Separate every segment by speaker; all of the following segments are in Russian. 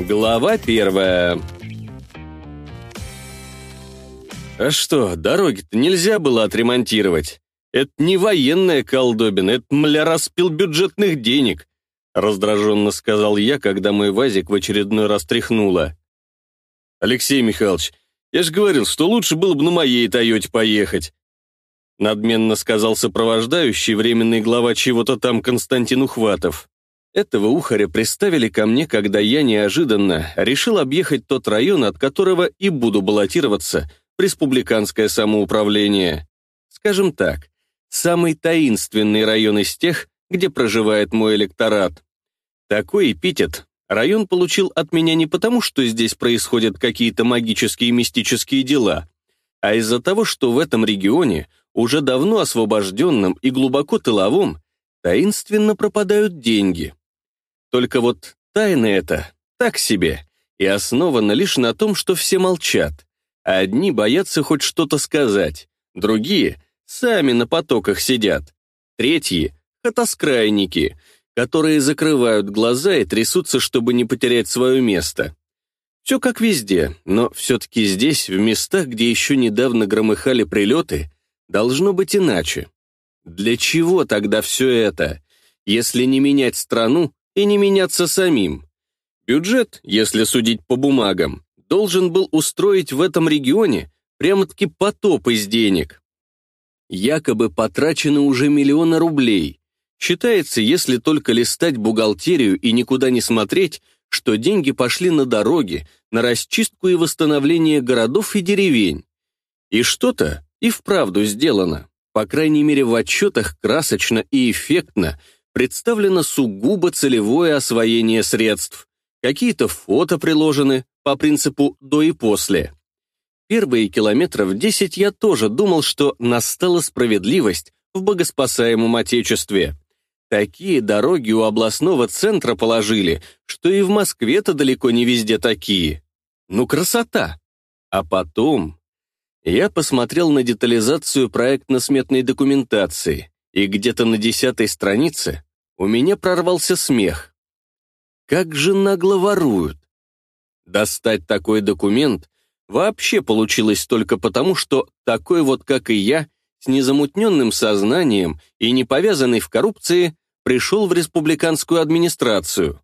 Speaker 1: Глава первая. А что, дороги-то нельзя было отремонтировать? Это не военная колдобина, это мля распил бюджетных денег, раздраженно сказал я, когда мой вазик в очередной раз тряхнуло. Алексей Михайлович, я же говорил, что лучше было бы на моей Тойоте поехать. Надменно сказал сопровождающий временный глава чего-то там Константин Ухватов. Этого ухаря приставили ко мне, когда я неожиданно решил объехать тот район, от которого и буду баллотироваться в республиканское самоуправление. Скажем так, самый таинственный район из тех, где проживает мой электорат. Такой эпитет район получил от меня не потому, что здесь происходят какие-то магические и мистические дела, а из-за того, что в этом регионе, уже давно освобожденном и глубоко тыловом, таинственно пропадают деньги. Только вот тайна эта так себе и основана лишь на том, что все молчат. Одни боятся хоть что-то сказать, другие сами на потоках сидят, третьи — хатоскрайники, которые закрывают глаза и трясутся, чтобы не потерять свое место. Все как везде, но все-таки здесь, в местах, где еще недавно громыхали прилеты, должно быть иначе. Для чего тогда все это? Если не менять страну, и не меняться самим. Бюджет, если судить по бумагам, должен был устроить в этом регионе прямо-таки потоп из денег. Якобы потрачено уже миллионы рублей. Считается, если только листать бухгалтерию и никуда не смотреть, что деньги пошли на дороги, на расчистку и восстановление городов и деревень. И что-то и вправду сделано, по крайней мере в отчетах красочно и эффектно, представлено сугубо целевое освоение средств. Какие-то фото приложены по принципу «до и после». Первые километров 10 я тоже думал, что настала справедливость в богоспасаемом Отечестве. Такие дороги у областного центра положили, что и в Москве-то далеко не везде такие. Ну, красота! А потом я посмотрел на детализацию проектно-сметной документации и где-то на десятой странице у меня прорвался смех. Как же нагло воруют! Достать такой документ вообще получилось только потому, что такой вот, как и я, с незамутненным сознанием и не повязанный в коррупции, пришел в республиканскую администрацию.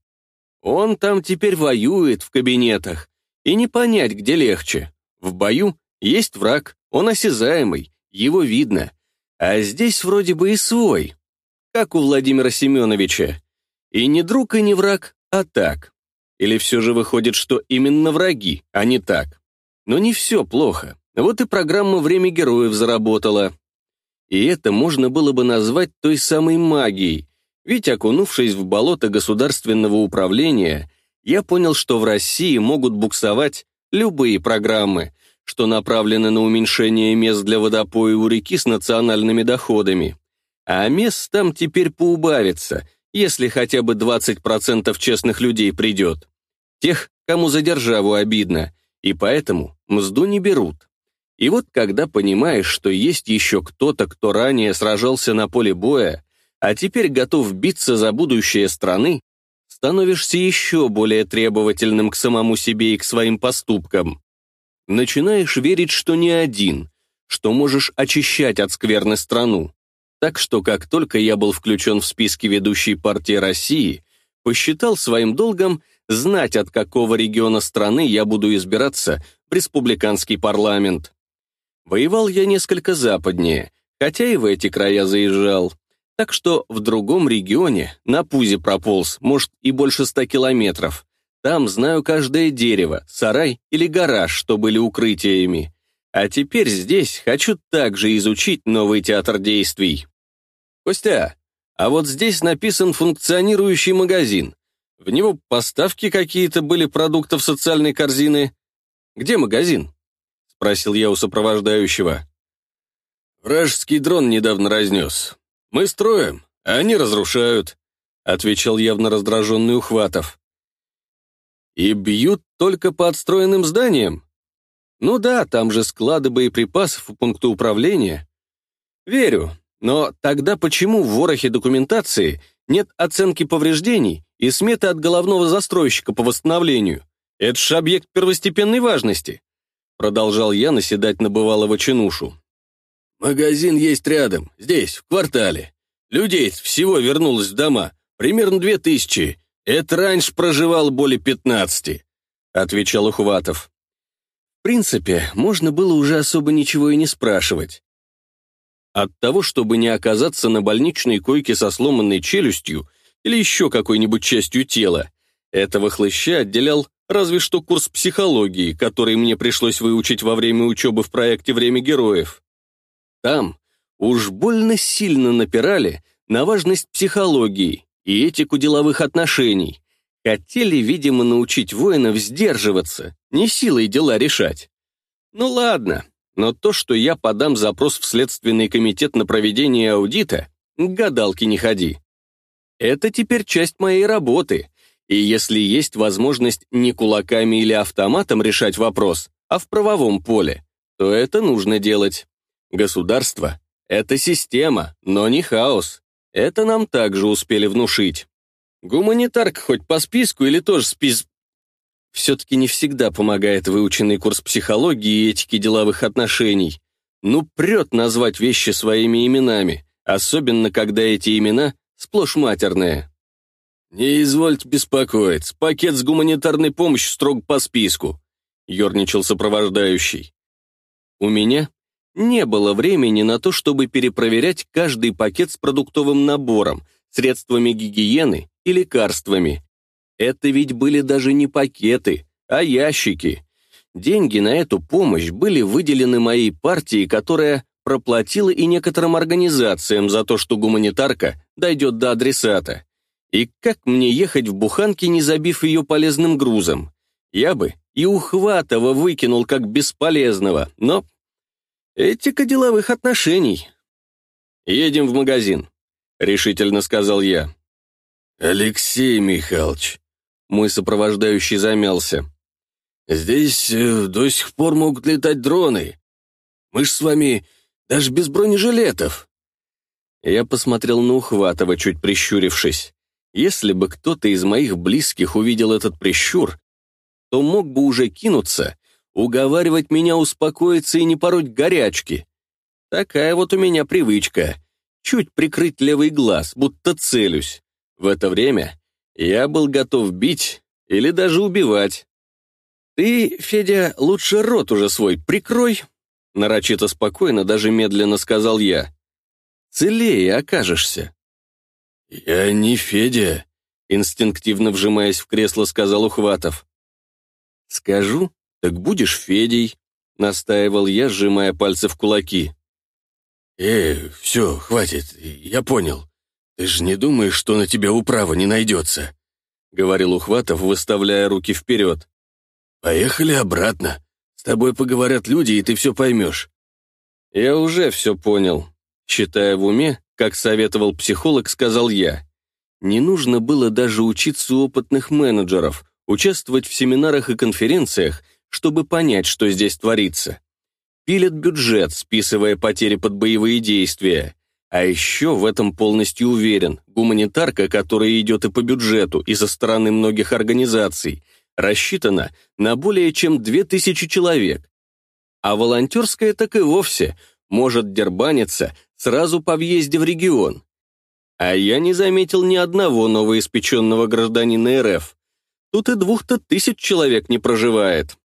Speaker 1: Он там теперь воюет в кабинетах, и не понять, где легче. В бою есть враг, он осязаемый, его видно, а здесь вроде бы и свой, как у Владимира Семеновича. И не друг, и не враг, а так. Или все же выходит, что именно враги, а не так. Но не все плохо. Вот и программа «Время героев» заработала. И это можно было бы назвать той самой магией, ведь, окунувшись в болото государственного управления, я понял, что в России могут буксовать любые программы, что направлены на уменьшение мест для водопоя у реки с национальными доходами. А мест там теперь поубавится, если хотя бы 20% честных людей придет. Тех, кому за державу обидно, и поэтому мзду не берут. И вот когда понимаешь, что есть еще кто-то, кто ранее сражался на поле боя, а теперь готов биться за будущее страны, становишься еще более требовательным к самому себе и к своим поступкам. Начинаешь верить, что не один, что можешь очищать от скверны страну, так что как только я был включен в списки ведущей партии России, посчитал своим долгом знать, от какого региона страны я буду избираться в республиканский парламент. Воевал я несколько западнее, хотя и в эти края заезжал. Так что в другом регионе на пузе прополз, может, и больше ста километров. Там знаю каждое дерево, сарай или гараж, что были укрытиями. А теперь здесь хочу также изучить новый театр действий. Костя, а вот здесь написан функционирующий магазин. В него поставки какие-то были продуктов социальной корзины. Где магазин? Спросил я у сопровождающего. Вражеский дрон недавно разнес. Мы строим, а они разрушают, отвечал явно раздраженный Ухватов. И бьют только по отстроенным зданиям? Ну да, там же склады боеприпасов и пункты управления. Верю, но тогда почему в ворохе документации нет оценки повреждений и сметы от головного застройщика по восстановлению. Это ж объект первостепенной важности. Продолжал я наседать на бывалого чинушу. Магазин есть рядом, здесь, в квартале. Людей всего вернулось в дома, примерно две тысячи. Это раньше проживал более пятнадцати, отвечал Ухватов. В принципе, можно было уже особо ничего и не спрашивать. От того, чтобы не оказаться на больничной койке со сломанной челюстью или еще какой-нибудь частью тела, этого хлыща отделял разве что курс психологии, который мне пришлось выучить во время учебы в проекте «Время героев». Там уж больно сильно напирали на важность психологии и этику деловых отношений. Хотели, видимо, научить воинов сдерживаться, не силой дела решать. Ну ладно, но то, что я подам запрос в Следственный комитет на проведение аудита, к гадалке не ходи. Это теперь часть моей работы, и если есть возможность не кулаками или автоматом решать вопрос, а в правовом поле, то это нужно делать. Государство — это система, но не хаос. Это нам также успели внушить. Гуманитарка хоть по списку или тоже спис все-таки не всегда помогает выученный курс психологии и этики деловых отношений. Ну, прет назвать вещи своими именами, особенно когда эти имена сплошь матерные. «Не извольте беспокоиться, пакет с гуманитарной помощью строго по списку», — ерничал сопровождающий. У меня не было времени на то, чтобы перепроверять каждый пакет с продуктовым набором, средствами гигиены и лекарствами. Это ведь были даже не пакеты, а ящики. Деньги на эту помощь были выделены моей партии, которая проплатила и некоторым организациям за то, что гуманитарка дойдет до адресата. И как мне ехать в буханке, не забив ее полезным грузом? Я бы и Ухватова выкинул как бесполезного, но... Этика деловых отношений. «Едем в магазин», — решительно сказал я. «Алексей Михайлович», мой сопровождающий замялся. «Здесь э, до сих пор могут летать дроны. Мы ж с вами даже без бронежилетов». Я посмотрел на Ухватова, чуть прищурившись. Если бы кто-то из моих близких увидел этот прищур, то мог бы уже кинуться, уговаривать меня успокоиться и не пороть горячки. Такая вот у меня привычка. Чуть прикрыть левый глаз, будто целюсь. В это время я был готов бить или даже убивать. «Ты, Федя, лучше рот уже свой прикрой», нарочито спокойно, даже медленно сказал я. «Целее окажешься». «Я не Федя», инстинктивно вжимаясь в кресло, сказал Ухватов. «Скажу, так будешь Федей», настаивал я, сжимая пальцы в кулаки. «Э, все, хватит, я понял. «Ты же не думаешь, что на тебя управа не найдется?» — говорил Ухватов, выставляя руки вперед. «Поехали обратно. С тобой поговорят люди, и ты все поймешь». «Я уже все понял», — считая в уме, как советовал психолог, сказал я. «Не нужно было даже учиться у опытных менеджеров, участвовать в семинарах и конференциях, чтобы понять, что здесь творится. Пилят бюджет, списывая потери под боевые действия. А еще в этом полностью уверен, гуманитарка, которая идет и по бюджету, и со стороны многих организаций, рассчитана на более чем 2000 человек. А волонтерская так и вовсе может дербаниться сразу по въезде в регион. А я не заметил ни одного новоиспеченного гражданина РФ. Тут и двух-то тысяч человек не проживает.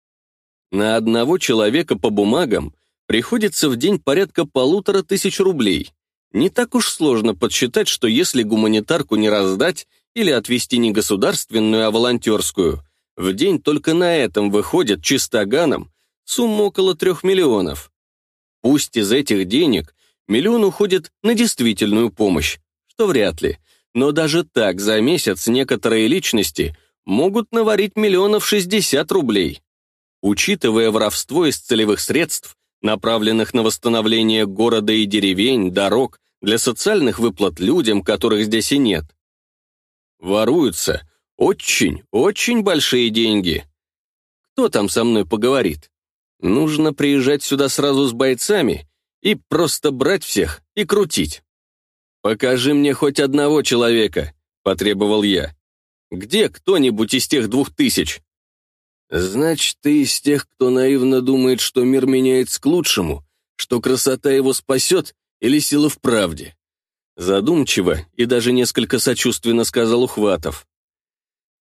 Speaker 1: На одного человека по бумагам приходится в день порядка полутора тысяч рублей. Не так уж сложно подсчитать, что если гуманитарку не раздать или отвести не государственную, а волонтерскую, в день только на этом выходит чистоганом сумма около трех миллионов. Пусть из этих денег миллион уходит на действительную помощь, что вряд ли, но даже так за месяц некоторые личности могут наварить миллионов шестьдесят рублей. Учитывая воровство из целевых средств, направленных на восстановление города и деревень, дорог, для социальных выплат людям, которых здесь и нет. Воруются очень, очень большие деньги. Кто там со мной поговорит? Нужно приезжать сюда сразу с бойцами и просто брать всех и крутить. «Покажи мне хоть одного человека», — потребовал я. Где кто-нибудь из тех двух тысяч? Значит, ты из тех, кто наивно думает, что мир меняется к лучшему, что красота его спасет или сила в правде? Задумчиво и даже несколько сочувственно сказал Ухватов.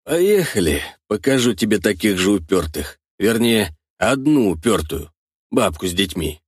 Speaker 1: «Поехали, покажу тебе таких же упертых. Вернее, одну упертую, бабку с детьми».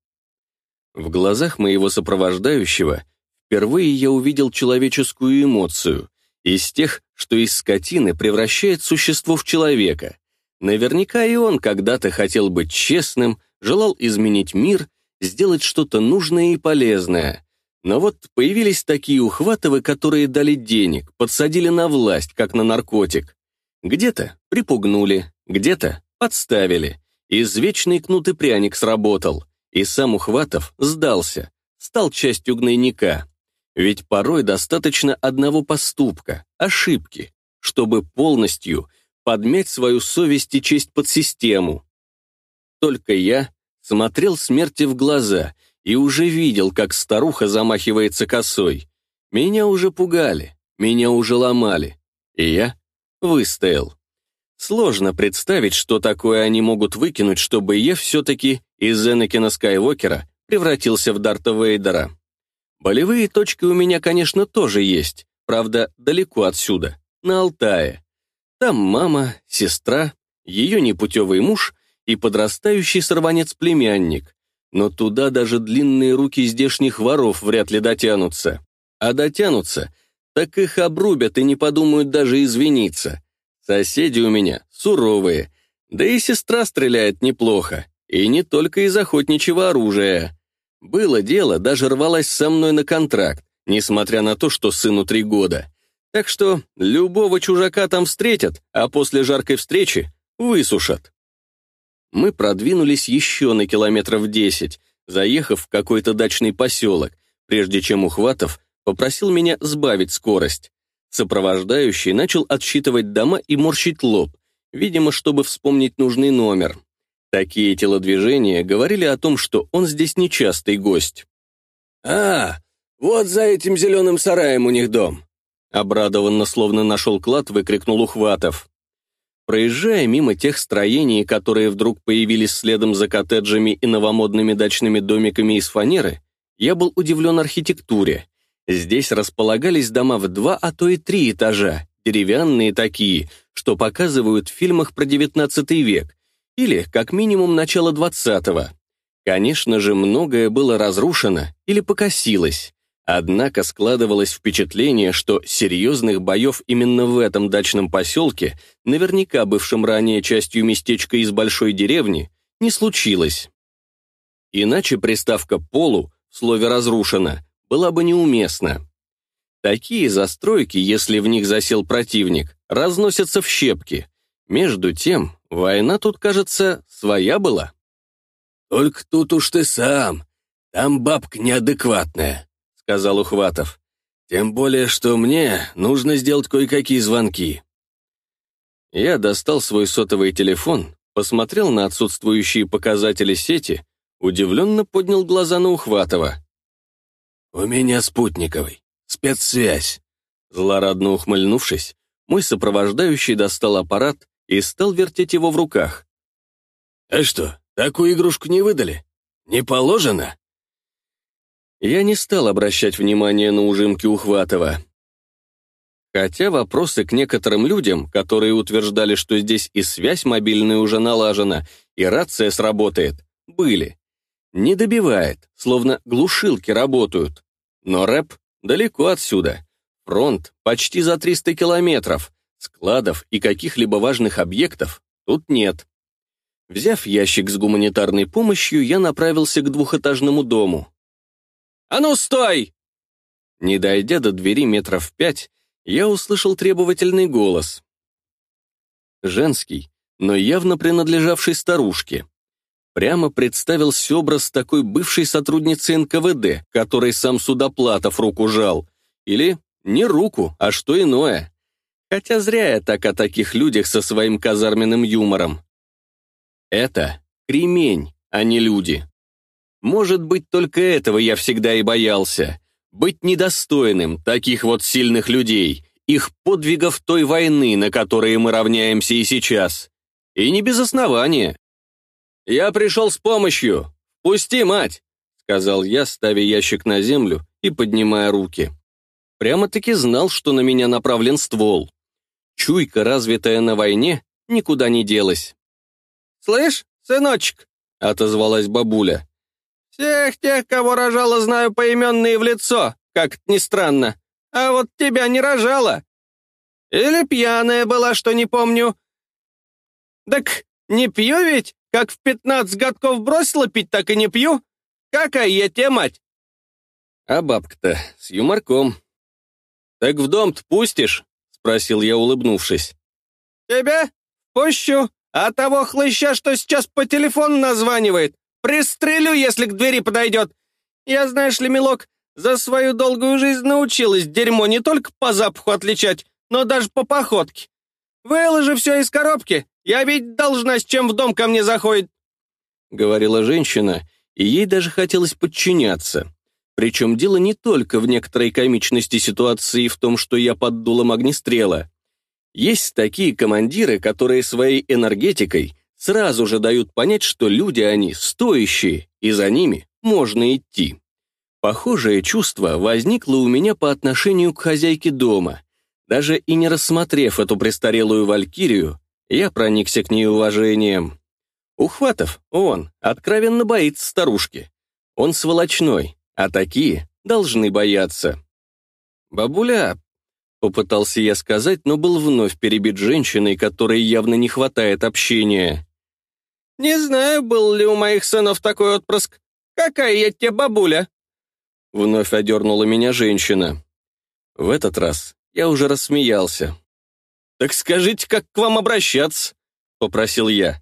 Speaker 1: В глазах моего сопровождающего впервые я увидел человеческую эмоцию, из тех, что из скотины превращает существо в человека. Наверняка и он когда-то хотел быть честным, желал изменить мир, сделать что-то нужное и полезное. Но вот появились такие ухватовы, которые дали денег, подсадили на власть, как на наркотик. Где-то припугнули, где-то подставили. Извечный кнут и пряник сработал, и сам Ухватов сдался, стал частью гнойника. Ведь порой достаточно одного поступка, ошибки, чтобы полностью подмять свою совесть и честь под систему. Только я смотрел смерти в глаза и уже видел, как старуха замахивается косой. Меня уже пугали, меня уже ломали, и я выстоял. Сложно представить, что такое они могут выкинуть, чтобы я все-таки из Энакина Скайуокера превратился в Дарта Вейдера. Болевые точки у меня, конечно, тоже есть, правда, далеко отсюда, на Алтае. Там мама, сестра, ее непутевый муж и подрастающий сорванец-племянник. Но туда даже длинные руки здешних воров вряд ли дотянутся. А дотянутся, так их обрубят и не подумают даже извиниться. Соседи у меня суровые, да и сестра стреляет неплохо, и не только из охотничьего оружия. Было дело, даже рвалась со мной на контракт, несмотря на то, что сыну три года. Так что любого чужака там встретят, а после жаркой встречи высушат. Мы продвинулись еще на километров десять, заехав в какой-то дачный поселок, прежде чем Ухватов попросил меня сбавить скорость. Сопровождающий начал отсчитывать дома и морщить лоб, видимо, чтобы вспомнить нужный номер. Такие телодвижения говорили о том, что он здесь нечастый гость. «А, вот за этим зеленым сараем у них дом!» Обрадованно, словно нашел клад, выкрикнул Ухватов. Проезжая мимо тех строений, которые вдруг появились следом за коттеджами и новомодными дачными домиками из фанеры, я был удивлен архитектуре. Здесь располагались дома в два, а то и три этажа, деревянные такие, что показывают в фильмах про XIX век, или, как минимум, начало 20-го. Конечно же, многое было разрушено или покосилось. Однако складывалось впечатление, что серьезных боев именно в этом дачном поселке, наверняка бывшем ранее частью местечка из большой деревни, не случилось. Иначе приставка «полу» в слове «разрушена» была бы неуместна. Такие застройки, если в них засел противник, разносятся в щепки. Между тем, Война тут, кажется, своя была. «Только тут уж ты сам. Там бабка неадекватная», — сказал Ухватов. «Тем более, что мне нужно сделать кое-какие звонки». Я достал свой сотовый телефон, посмотрел на отсутствующие показатели сети, удивленно поднял глаза на Ухватова. «У меня спутниковый, спецсвязь». Злорадно ухмыльнувшись, мой сопровождающий достал аппарат, и стал вертеть его в руках. «А что, такую игрушку не выдали? Не положено?» Я не стал обращать внимание на ужимки Ухватова. Хотя вопросы к некоторым людям, которые утверждали, что здесь и связь мобильная уже налажена, и рация сработает, были. Не добивает, словно глушилки работают. Но рэп далеко отсюда. Фронт почти за 300 километров, Складов и каких-либо важных объектов тут нет. Взяв ящик с гуманитарной помощью, я направился к двухэтажному дому. «А ну, стой!» Не дойдя до двери метров пять, я услышал требовательный голос. Женский, но явно принадлежавший старушке. Прямо представился образ такой бывшей сотрудницы НКВД, которой сам Судоплатов руку жал. Или не руку, а что иное. Хотя зря я так о таких людях со своим казарменным юмором. Это кремень, а не люди. Может быть, только этого я всегда и боялся. Быть недостойным таких вот сильных людей их подвигов той войны, на которые мы равняемся и сейчас. И не без основания. «Я пришел с помощью. Пусти, мать!» — сказал я, ставя ящик на землю и поднимая руки. Прямо-таки знал, что на меня направлен ствол. Чуйка, развитая на войне, никуда не делась.
Speaker 2: «Слышь, сыночек!» — отозвалась бабуля. «Всех тех, кого рожала, знаю поименные в лицо, как ни странно. А вот тебя не рожала. Или пьяная была, что не помню. Так не пью ведь, как в пятнадцать годков бросила пить, так и не пью. Какая я тебе мать?»
Speaker 1: А бабка-то с юморком. «Так в дом-то пустишь?» — спросил я, улыбнувшись.
Speaker 2: «Тебя? Пущу. А того хлыща, что сейчас по телефону названивает, пристрелю, если к двери подойдет. Я, знаешь ли, милок, за свою долгую жизнь научилась дерьмо не только по запаху отличать, но даже по походке. Выложи все из коробки, я ведь должна с чем в дом ко мне заходит.
Speaker 1: Говорила женщина, и ей даже хотелось подчиняться. Причем дело не только в некоторой комичности ситуации в том, что я под дулом огнестрела. Есть такие командиры, которые своей энергетикой сразу же дают понять, что люди они стоящие, и за ними можно идти. Похожее чувство возникло у меня по отношению к хозяйке дома. Даже и не рассмотрев эту престарелую валькирию, я проникся к ней уважением. Ухватов, он, откровенно боится старушки. Он сволочной, а такие должны бояться. «Бабуля», — попытался я сказать, но был вновь перебит женщиной, которой явно не хватает общения.
Speaker 2: «Не знаю, был ли у моих сынов такой отпрыск. Какая я тебе бабуля?»
Speaker 1: Вновь одернула меня женщина. В этот раз я уже рассмеялся. «Так скажите, как к вам обращаться?» — попросил я.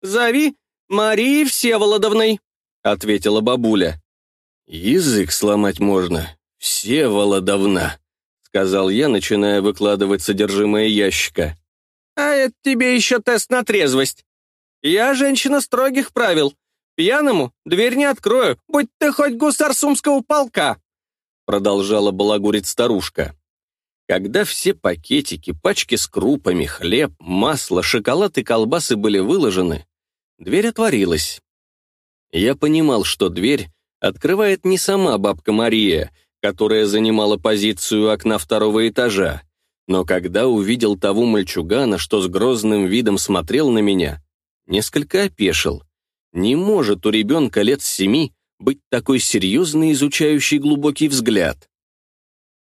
Speaker 2: «Зови Марии Всеволодовной», —
Speaker 1: ответила бабуля. «Язык сломать можно. Всеволодовна», — сказал я, начиная выкладывать содержимое ящика.
Speaker 2: «А это тебе еще тест на трезвость. Я женщина строгих правил. Пьяному дверь не открою, будь ты хоть гусар сумского полка!»
Speaker 1: Продолжала балагурить старушка. Когда все пакетики, пачки с крупами, хлеб, масло, шоколад и колбасы были выложены, дверь отворилась. Я понимал, что дверь открывает не сама бабка Мария, которая занимала позицию окна второго этажа, но когда увидел того мальчугана, что с грозным видом смотрел на меня, несколько опешил. Не может у ребенка лет семи быть такой серьезный, изучающий глубокий взгляд.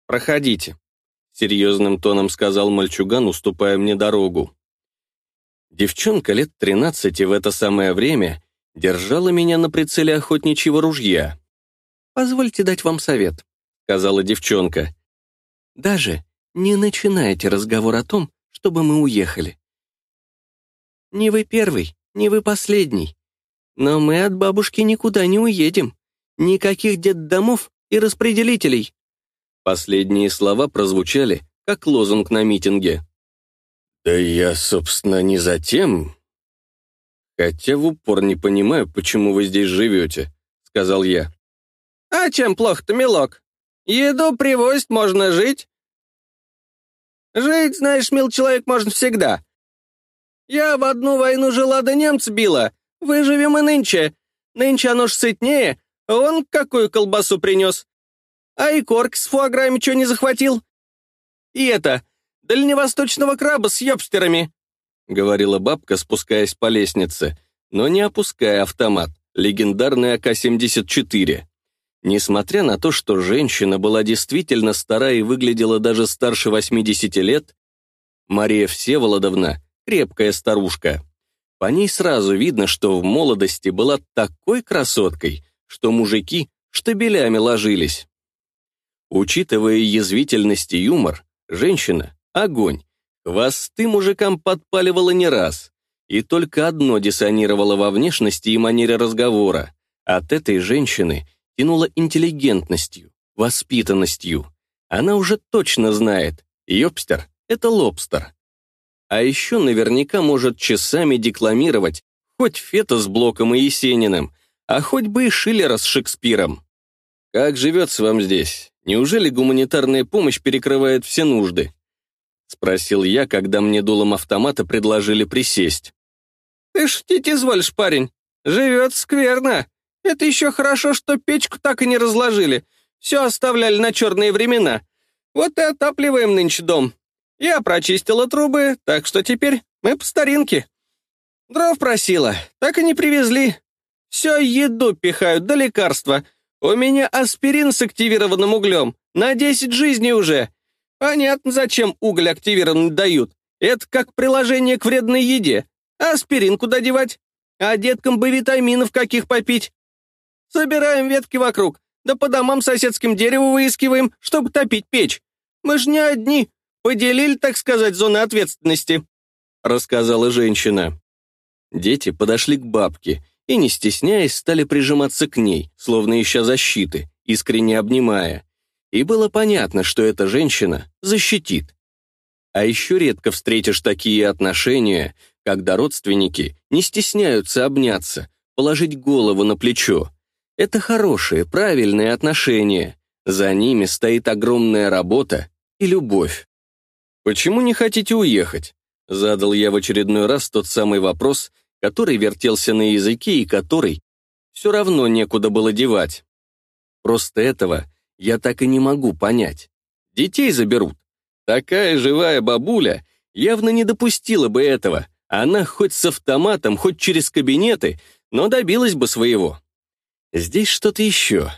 Speaker 1: «Проходите», — серьезным тоном сказал мальчуган, уступая мне дорогу. Девчонка лет тринадцати в это самое время держала меня на прицеле охотничьего ружья. «Позвольте дать вам совет», — сказала девчонка. «Даже не начинайте разговор о том, чтобы мы уехали. Не вы первый, не вы последний. Но мы от бабушки никуда не уедем. Никаких детдомов и распределителей». Последние слова прозвучали, как лозунг на митинге. «Да я, собственно, не за тем. Хотя в упор не понимаю, почему вы здесь живете», — сказал я.
Speaker 2: «А чем плохо-то, милок? Еду привозить, можно жить». «Жить, знаешь, мил человек, можно всегда. Я в одну войну жила, да немца била, Выживем и нынче. Нынче оно ж сытнее. Он какую колбасу принес. А и корк с фуаграми что не захватил? И это, дальневосточного краба с ёбстерами», — говорила бабка, спускаясь по лестнице, но не опуская автомат, легендарный АК-74. Несмотря на то, что женщина была действительно стара и выглядела даже старше 80 лет, Мария Всеволодовна — крепкая старушка. По ней сразу видно, что в молодости была такой красоткой, что мужики штабелями ложились. Учитывая язвительность и юмор, женщина — огонь. Хвосты мужикам подпаливала не раз. И только одно диссонировало во внешности и манере разговора. От этой женщины тянуло интеллигентностью, воспитанностью. Она уже точно знает, ёбстер — это лобстер. А еще наверняка может часами декламировать хоть Фета с Блоком и Есениным, а хоть бы и Шиллера с Шекспиром. Как живется вам здесь? Неужели гуманитарная помощь перекрывает все нужды?
Speaker 1: спросил я, когда мне дулом автомата предложили присесть.
Speaker 2: «Ты шутить изволишь, парень. Живет скверно. Это еще хорошо, что печку так и не разложили. Все оставляли на черные времена. Вот и отапливаем нынче дом. Я прочистила трубы, так что теперь мы по старинке. Дров просила, так и не привезли. Все еду пихают, да лекарства. У меня аспирин с активированным углем. На 10 жизней уже. Понятно, зачем уголь активированный дают. Это как приложение к вредной еде. Аспирин куда девать? А деткам бы витаминов каких попить? Собираем ветки вокруг, да по домам соседским дерево выискиваем, чтобы топить печь. Мы ж не одни. Поделили, так сказать, зоны ответственности», — рассказала женщина.
Speaker 1: Дети подошли к бабке и, не стесняясь, стали прижиматься к ней, словно ища защиты, искренне обнимая. И было понятно, что эта женщина защитит. А еще редко встретишь такие отношения, когда родственники не стесняются обняться, положить голову на плечо. Это хорошие, правильные отношения. За ними стоит огромная работа и любовь. «Почему не хотите уехать?» Задал я в очередной раз тот самый вопрос, который вертелся на языке и который все равно некуда было девать. Просто этого я так и не могу понять. Детей заберут. Такая живая бабуля явно не допустила бы этого. Она хоть с автоматом, хоть через кабинеты, но добилась бы своего. Здесь что-то еще.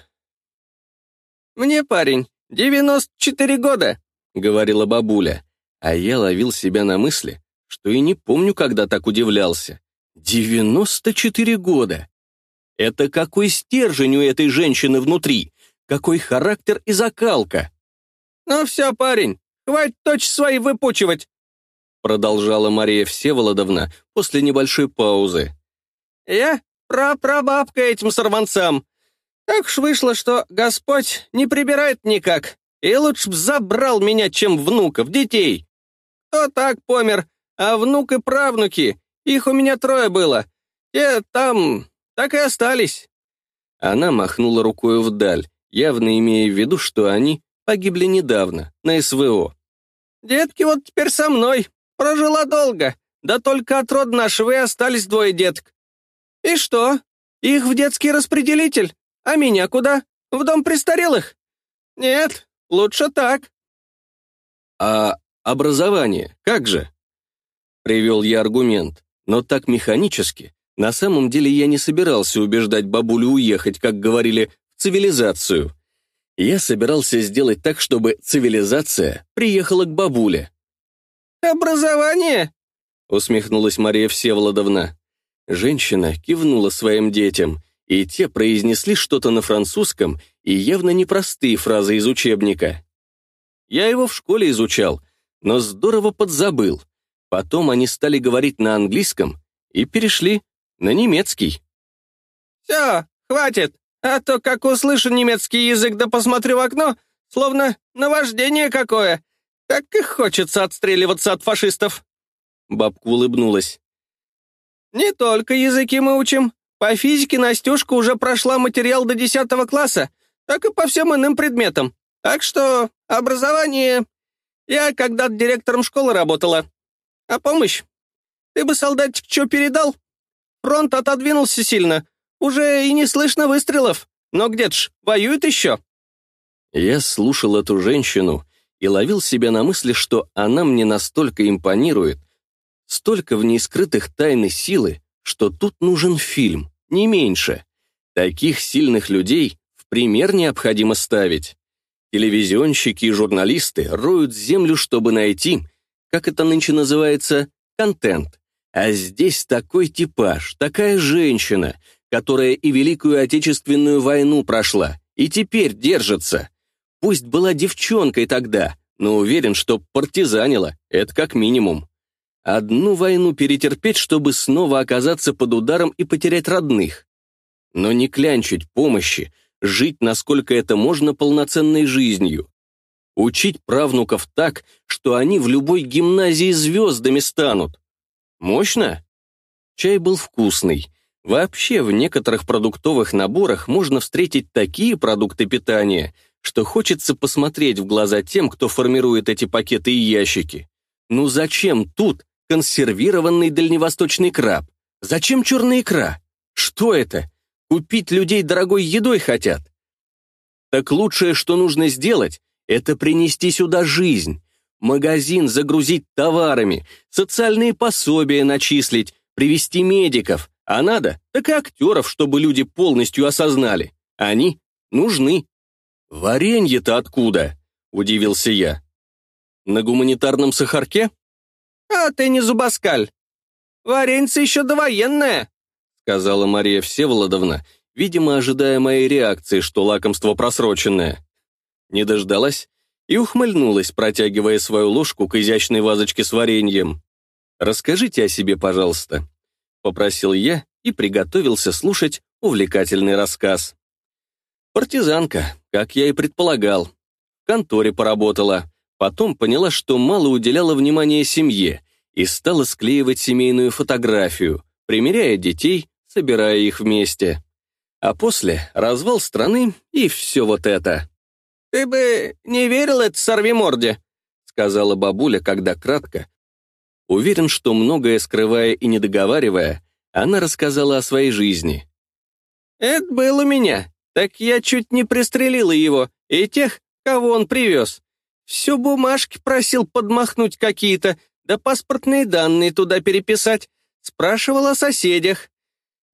Speaker 2: «Мне, парень, 94 года», — говорила бабуля.
Speaker 1: А я ловил себя на мысли, что и не помню, когда так удивлялся. 94 года! Это какой стержень у этой женщины внутри, какой характер и закалка.
Speaker 2: «Ну все, парень, хватит точь свои выпучивать», продолжала Мария Всеволодовна после небольшой паузы. «Я прапрабабка этим сорванцам. Так уж вышло, что Господь не прибирает никак, и лучше б забрал меня, чем внуков, детей. Кто так помер, а внук и правнуки, их у меня трое было. Те там так и остались».
Speaker 1: Она махнула рукой вдаль, явно имея в виду, что они погибли недавно, на СВО.
Speaker 2: «Детки вот теперь со мной. Прожила долго. Да только от рода нашего и остались двое деток. «И что? Их в детский распределитель? А меня куда? В дом престарелых? Нет, лучше так».
Speaker 1: «А образование, как же?» Привел я аргумент, но так механически. На самом деле я не собирался убеждать бабулю уехать, как говорили, в цивилизацию. Я собирался сделать так, чтобы цивилизация приехала к бабуле.
Speaker 2: «Образование?»
Speaker 1: — усмехнулась Мария Всеволодовна. Женщина кивнула своим детям, и те произнесли что-то на французском и явно непростые фразы из учебника. Я его в школе изучал, но здорово подзабыл. Потом они стали говорить на английском и перешли на немецкий.
Speaker 2: «Все, хватит, а то, как услышу немецкий язык да посмотрю в окно, словно наваждение какое. Так и хочется отстреливаться от фашистов».
Speaker 1: Бабка улыбнулась.
Speaker 2: «Не только языки мы учим. По физике Настюшка уже прошла материал до 10 класса, так и по всем иным предметам. Так что образование... Я когда-то директором школы работала. А помощь? Ты бы, солдатик, что передал? Фронт отодвинулся сильно. Уже и не слышно выстрелов. Но где-то ж воюет еще».
Speaker 1: Я слушал эту женщину и ловил себя на мысли, что она мне настолько импонирует, Столько в ней скрытых тайны силы, что тут нужен фильм, не меньше. Таких сильных людей в пример необходимо ставить. Телевизионщики и журналисты роют землю, чтобы найти, как это нынче называется, контент. А здесь такой типаж, такая женщина, которая и Великую Отечественную войну прошла, и теперь держится. Пусть была девчонкой тогда, но уверен, что партизанила, это как минимум. Одну войну перетерпеть, чтобы снова оказаться под ударом и потерять родных. Но не клянчить помощи, жить, насколько это можно, полноценной жизнью. Учить правнуков так, что они в любой гимназии звездами станут. Мощно? Чай был вкусный. Вообще, в некоторых продуктовых наборах можно встретить такие продукты питания, что хочется посмотреть в глаза тем, кто формирует эти пакеты и ящики. Ну зачем тут консервированный дальневосточный краб? Зачем черная икра? Что это? Купить людей дорогой едой хотят? Так лучшее, что нужно сделать, это принести сюда жизнь. Магазин загрузить товарами, социальные пособия начислить, привести медиков. А надо, так и актеров, чтобы люди полностью осознали. Они нужны. Варенье-то откуда? Удивился я. На гуманитарном сахарке?
Speaker 2: А ты не зубоскаль. Вареньце еще довоенное,
Speaker 1: сказала Мария Всеволодовна, видимо, ожидая моей реакции, что лакомство просроченное. Не дождалась и ухмыльнулась, протягивая свою ложку к изящной вазочке с вареньем. «Расскажите о себе, пожалуйста», — попросил я и приготовился слушать увлекательный рассказ. Партизанка, как я и предполагал. В конторе поработала. Потом поняла, что мало уделяла внимания семье и стала склеивать семейную фотографию, примеряя детей, собирая их вместе. А после — развал страны и все вот это.
Speaker 2: «Ты бы не верил это сорви-морде», — сказала бабуля, когда кратко.
Speaker 1: Уверен, что многое скрывая и не договаривая, она рассказала о своей жизни.
Speaker 2: «Это был у меня. Так я чуть не пристрелила его и тех, кого он привез. Все бумажки просил подмахнуть какие-то, да паспортные данные туда переписать. Спрашивал о соседях.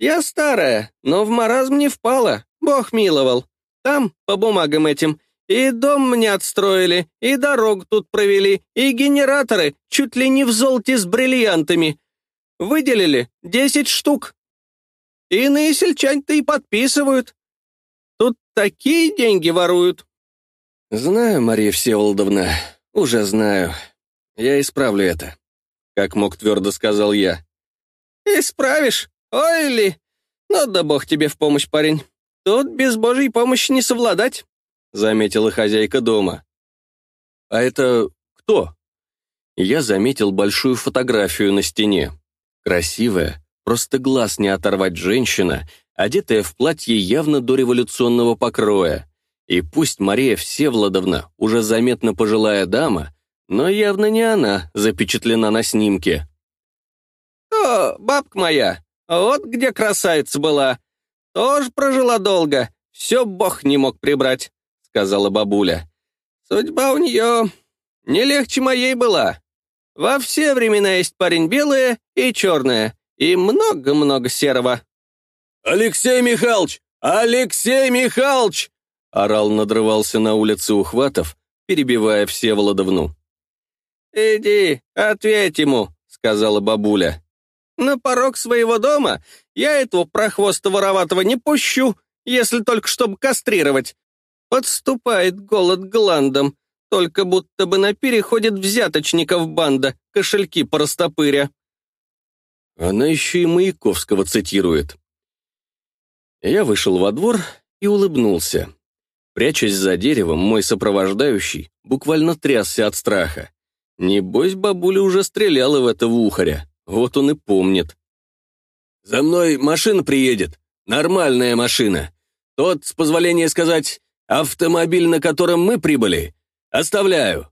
Speaker 2: Я старая, но в маразм не впала, бог миловал. Там, по бумагам этим, и дом мне отстроили, и дорогу тут провели, и генераторы чуть ли не в золоте с бриллиантами. Выделили десять штук. Иные сельчане-то и подписывают. Тут такие деньги воруют».
Speaker 1: «Знаю, Мария Всеволодовна, уже знаю. Я исправлю это», — как мог твердо сказал я.
Speaker 2: «Исправишь? Ой ли! Ну да бог тебе в помощь, парень. Тут без божьей помощи не совладать», — заметила хозяйка дома.
Speaker 1: «А это кто?» Я заметил большую фотографию на стене. Красивая, просто глаз не оторвать женщина — одетая в платье явно дореволюционного покроя. И пусть Мария Всеволодовна уже заметно пожилая дама, но явно не она запечатлена на снимке.
Speaker 2: «О, бабка моя, вот где красавица была. Тоже прожила долго, все бог не мог прибрать», — сказала бабуля. «Судьба у нее не легче моей была. Во все времена есть парень белое и черное, и много-много серого».
Speaker 1: «Алексей Михайлович! Алексей Михайлович!» орал, надрывался на улице Ухватов, перебивая Всеволодовну.
Speaker 2: «Иди, ответь ему», — сказала бабуля. «На порог своего дома я этого прохвоста вороватого не пущу, если только чтобы кастрировать. Подступает голод гландом, только будто бы на переходит взяточников банда, кошельки порастопыря».
Speaker 1: Она еще и Маяковского цитирует. Я вышел во двор и улыбнулся. Прячась за деревом, мой сопровождающий буквально трясся от страха. Небось, бабуля уже стреляла в этого ухаря. Вот он и помнит. «За мной машина приедет. Нормальная машина. Тот, с позволения сказать, автомобиль, на котором мы прибыли, оставляю.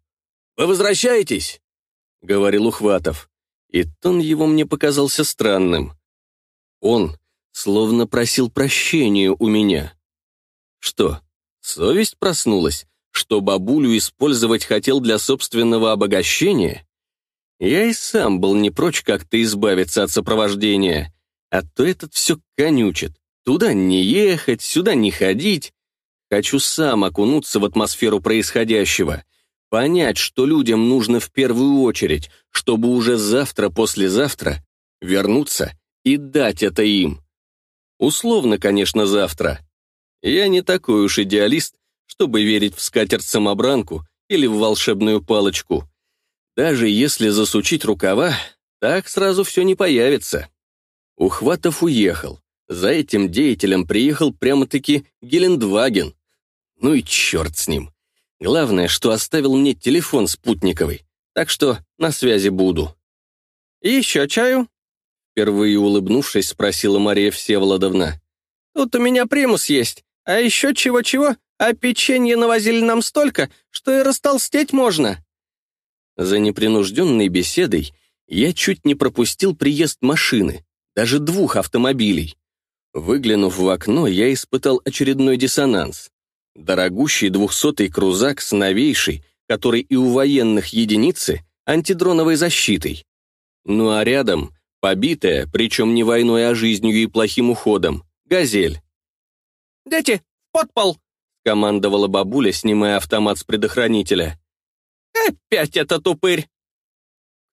Speaker 1: Вы возвращаетесь?» — говорил Ухватов. И тон его мне показался странным. Он словно просил прощения у меня. Что, совесть проснулась, что бабулю использовать хотел для собственного обогащения? Я и сам был не прочь как-то избавиться от сопровождения, а то этот все конючит. Туда не ехать, сюда не ходить. Хочу сам окунуться в атмосферу происходящего, понять, что людям нужно в первую очередь, чтобы уже завтра-послезавтра вернуться и дать это им. Условно, конечно, завтра. Я не такой уж идеалист, чтобы верить в скатерть-самобранку или в волшебную палочку. Даже если засучить рукава, так сразу все не появится. Ухватов уехал. За этим деятелем приехал прямо-таки Гелендваген. Ну и черт с ним. Главное, что оставил мне телефон спутниковый, так что на связи буду.
Speaker 2: «Еще чаю?»
Speaker 1: Впервые улыбнувшись, спросила Мария Всеволодовна.
Speaker 2: «Тут у меня примус есть, а еще чего-чего, а печенье навозили нам столько, что и растолстеть можно».
Speaker 1: За непринужденной беседой я чуть не пропустил приезд машины, даже двух автомобилей. Выглянув в окно, я испытал очередной диссонанс. Дорогущий двухсотый крузак с новейшей, который и у военных единицы, антидроновой защитой. Ну а рядом побитая, причем не войной, а жизнью и плохим уходом, газель.
Speaker 2: «Дети, подпол!»
Speaker 1: — командовала бабуля, снимая автомат с предохранителя.
Speaker 2: «Опять этот упырь!»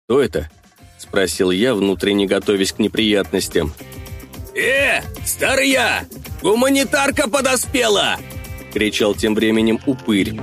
Speaker 1: «Кто это?» — спросил я, внутренне готовясь к неприятностям.
Speaker 3: «Э, старая! Гуманитарка подоспела!»
Speaker 1: — кричал тем временем упырь.